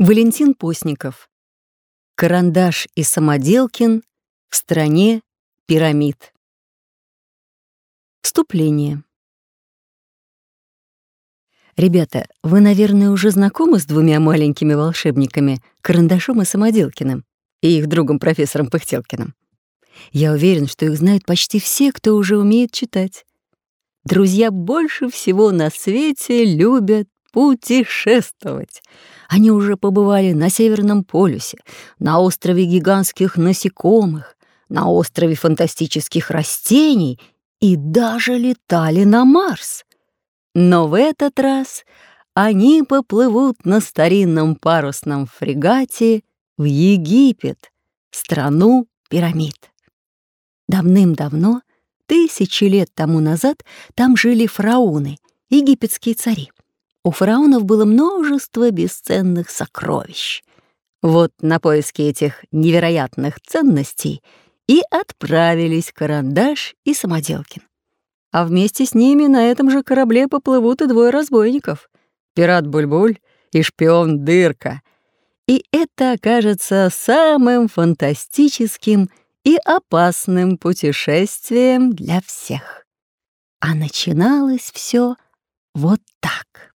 Валентин Постников. Карандаш и Самоделкин в стране пирамид. Вступление. Ребята, вы, наверное, уже знакомы с двумя маленькими волшебниками, Карандашом и Самоделкиным, и их другом профессором Пыхтелкиным. Я уверен, что их знают почти все, кто уже умеет читать. Друзья больше всего на свете любят путешествовать. Они уже побывали на Северном полюсе, на острове гигантских насекомых, на острове фантастических растений и даже летали на Марс. Но в этот раз они поплывут на старинном парусном фрегате в Египет, страну пирамид. Давным-давно, тысячи лет тому назад, там жили фараоны, египетские цари. У фараонов было множество бесценных сокровищ. Вот на поиски этих невероятных ценностей и отправились Карандаш и Самоделкин. А вместе с ними на этом же корабле поплывут и двое разбойников — пират Бульбуль и шпион Дырка. И это окажется самым фантастическим и опасным путешествием для всех. А начиналось все вот так.